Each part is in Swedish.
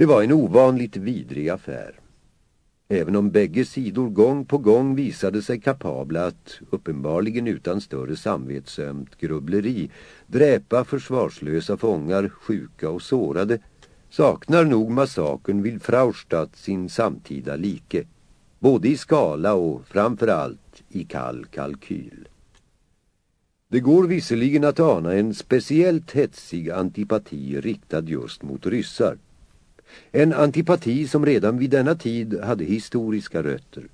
Det var en ovanligt vidrig affär. Även om bägge sidor gång på gång visade sig kapabla att, uppenbarligen utan större samvetsömt grubbleri, dräpa försvarslösa fångar, sjuka och sårade, saknar nog massakern vid Fraustadt sin samtida like, både i skala och framförallt i kall kalkyl. Det går visserligen att ana en speciellt hetsig antipati riktad just mot ryssar. En antipati som redan vid denna tid hade historiska rötter.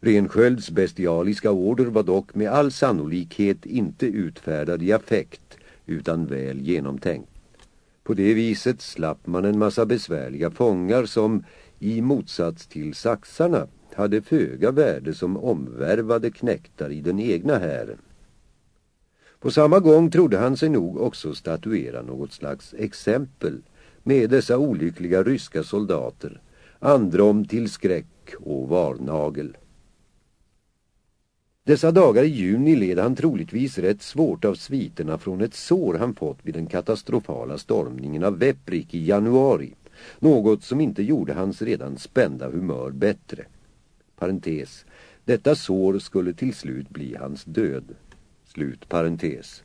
Renskölds bestialiska order var dock med all sannolikhet inte utfärdad i affekt utan väl genomtänkt. På det viset slapp man en massa besvärliga fångar som, i motsats till saxarna, hade föga värde som omvärvade knäktar i den egna hären. På samma gång trodde han sig nog också statuera något slags exempel med dessa olyckliga ryska soldater, androm till skräck och varnagel. Dessa dagar i juni led han troligtvis rätt svårt av sviterna från ett sår han fått vid den katastrofala stormningen av Veprik i januari. Något som inte gjorde hans redan spända humör bättre. Parentes. Detta sår skulle till slut bli hans död. Slut parentes.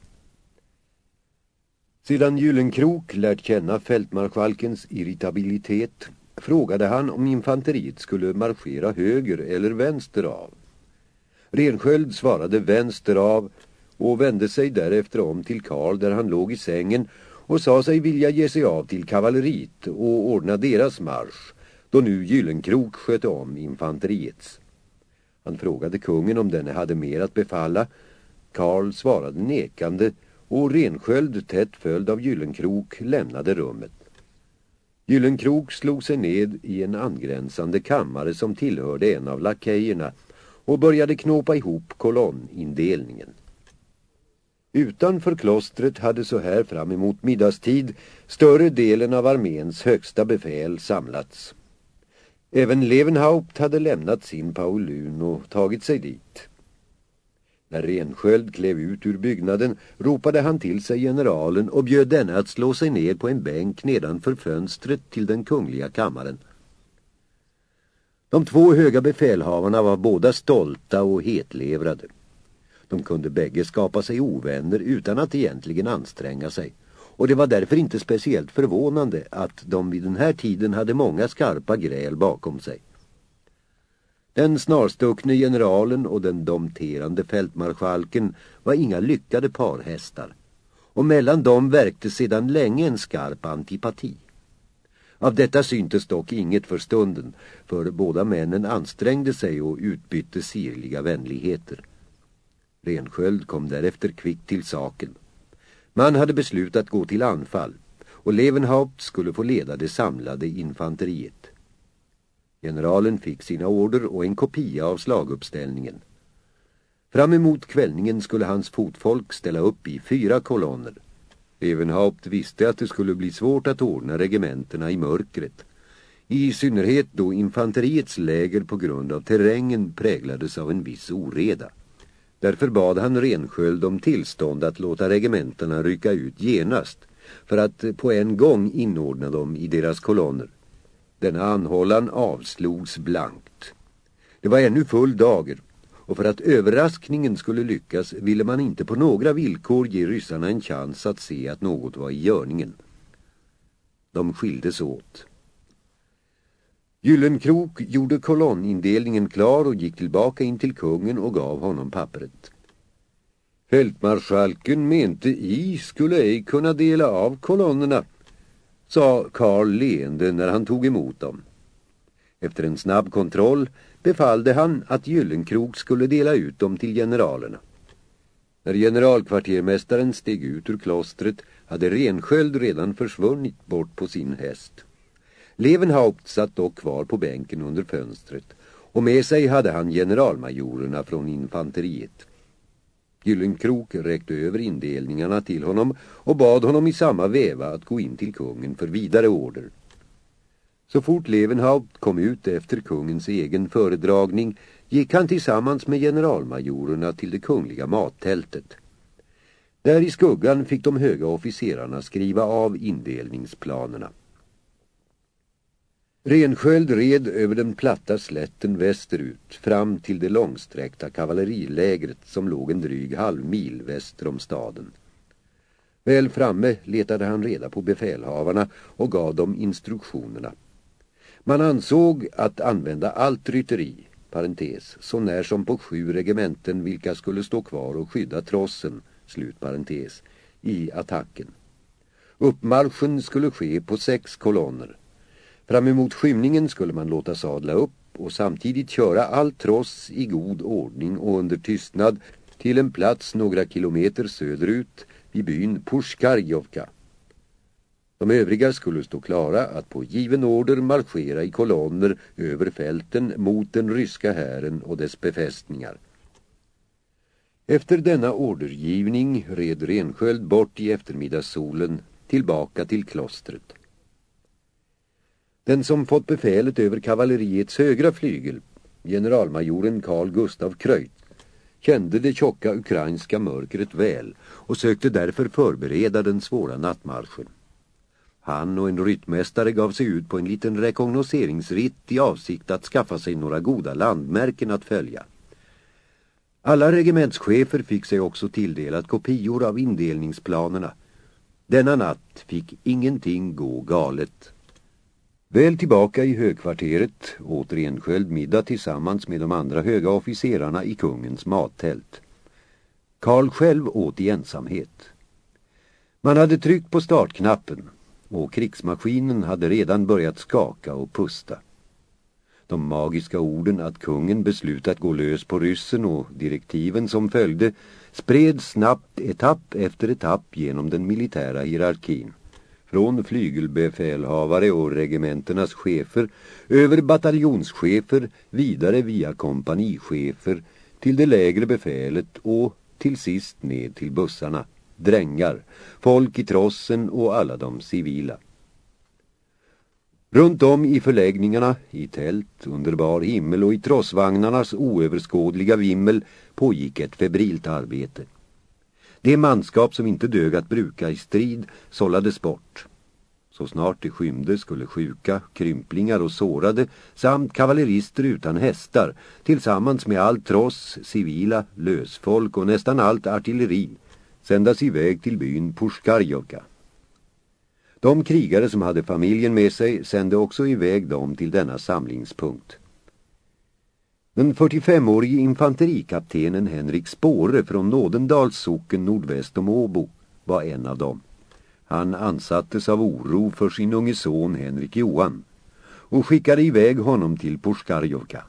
Sedan Gyllenkrok lärt känna fältmarskalkens irritabilitet frågade han om infanteriet skulle marschera höger eller vänster av. Rensköld svarade vänster av och vände sig därefter om till Karl där han låg i sängen och sa sig vilja ge sig av till kavalleriet och ordna deras marsch då nu Gyllenkrok sköt om infanteriets. Han frågade kungen om denne hade mer att befalla. Karl svarade nekande och Rensköld, tätt följd av Gyllenkrok, lämnade rummet. Gyllenkrok slog sig ned i en angränsande kammare som tillhörde en av lakejerna och började knåpa ihop kolonnindelningen. Utanför klostret hade så här fram emot middagstid större delen av arméns högsta befäl samlats. Även Levenhaupt hade lämnat sin paulun och tagit sig dit. När Rensköld klev ut ur byggnaden ropade han till sig generalen och bjöd denne att slå sig ner på en bänk nedanför fönstret till den kungliga kammaren. De två höga befälhavarna var båda stolta och hetlevrade. De kunde bägge skapa sig ovänner utan att egentligen anstränga sig. Och det var därför inte speciellt förvånande att de vid den här tiden hade många skarpa gräl bakom sig. Den snarstuckne generalen och den domterande fältmarskalken var inga lyckade parhästar. Och mellan dem verkte sedan länge en skarp antipati. Av detta syntes dock inget för stunden, för båda männen ansträngde sig och utbytte sirliga vänligheter. Rensköld kom därefter kvickt till saken. Man hade beslutat gå till anfall och Levenhaupt skulle få leda det samlade infanteriet. Generalen fick sina order och en kopia av slaguppställningen. Fram emot kvällningen skulle hans fotfolk ställa upp i fyra kolonner. Evenhaupt visste att det skulle bli svårt att ordna regementerna i mörkret. I synnerhet då infanteriets läger på grund av terrängen präglades av en viss oreda. Därför bad han Rensköld om tillstånd att låta regementerna rycka ut genast för att på en gång inordna dem i deras kolonner. Denna anhållan avslogs blankt. Det var ännu full dager och för att överraskningen skulle lyckas ville man inte på några villkor ge ryssarna en chans att se att något var i görningen. De skildes åt. Gyllenkrok gjorde kolonnindelningen klar och gick tillbaka in till kungen och gav honom pappret. Fältmarskalken mente i skulle ej kunna dela av kolonnerna, sa Karl leende när han tog emot dem. Efter en snabb kontroll befallde han att Gyllenkrok skulle dela ut dem till generalerna. När generalkvartermästaren steg ut ur klostret hade Rensköld redan försvunnit bort på sin häst. Levenhaupt satt dock kvar på bänken under fönstret och med sig hade han generalmajorerna från infanteriet. Gyllenkrok räckte över indelningarna till honom och bad honom i samma väva att gå in till kungen för vidare order. Så fort Levenhaupt kom ut efter kungens egen föredragning gick han tillsammans med generalmajorerna till det kungliga mattältet. Där i skuggan fick de höga officerarna skriva av indelningsplanerna. Rensköld red över den platta slätten västerut fram till det långsträckta kavallerilägret som låg en dryg halvmil väster om staden. Väl framme letade han reda på befälhavarna och gav dem instruktionerna. Man ansåg att använda allt rytteri, parentes, så när som på sju regementen vilka skulle stå kvar och skydda trossen, slut parentes, i attacken. Uppmarschen skulle ske på sex kolonner. Fram emot skymningen skulle man låta sadla upp och samtidigt köra all tross i god ordning och under tystnad till en plats några kilometer söderut vid byn Pushkarjovka. De övriga skulle stå klara att på given order marschera i kolonner över fälten mot den ryska hären och dess befästningar. Efter denna ordergivning red Rensköld bort i eftermiddagssolen tillbaka till klostret. Den som fått befälet över kavalleriets högra flygel, generalmajoren Carl Gustav Kröjt, kände det tjocka ukrainska mörkret väl och sökte därför förbereda den svåra nattmarschen. Han och en ryttmästare gav sig ut på en liten rekognoseringsritt i avsikt att skaffa sig några goda landmärken att följa. Alla regementschefer fick sig också tilldelat kopior av indelningsplanerna. Denna natt fick ingenting gå galet. Väl tillbaka i högkvarteret åt Rensköld middag tillsammans med de andra höga officerarna i kungens mattält. Karl själv åt i ensamhet. Man hade tryckt på startknappen och krigsmaskinen hade redan börjat skaka och pusta. De magiska orden att kungen beslutat gå lös på ryssen och direktiven som följde spred snabbt etapp efter etapp genom den militära hierarkin. Från flygelbefälhavare och regementernas chefer över bataljonschefer vidare via kompanichefer till det lägre befälet och till sist ned till bussarna drängar, folk i trossen och alla de civila. Runt om i förläggningarna, i tält, under bar himmel och i trossvagnarnas oöverskådliga vimmel pågick ett febrilt arbete. Det manskap som inte dög att bruka i strid sållades bort. Så snart det skymde skulle sjuka, krymplingar och sårade samt kavallerister utan hästar tillsammans med allt tross, civila, lösfolk och nästan allt artilleri sändas iväg till byn Pushkarjovka. De krigare som hade familjen med sig sände också iväg dem till denna samlingspunkt. Den 45-årige infanterikaptenen Henrik Spåre från Nådendals socken nordväst om Åbo var en av dem. Han ansattes av oro för sin unge son Henrik Johan och skickade iväg honom till Porskarjovka.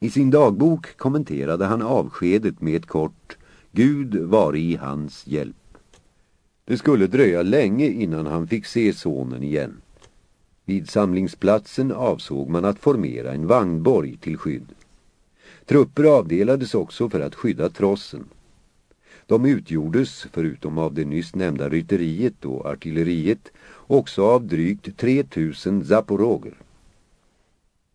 I sin dagbok kommenterade han avskedet med ett kort Gud var i hans hjälp. Det skulle dröja länge innan han fick se sonen igen. Vid samlingsplatsen avsåg man att formera en vagnborg till skydd. Trupper avdelades också för att skydda trossen. De utgjordes, förutom av det nyss nämnda rytteriet och artilleriet, också av drygt 3000 zaporoger.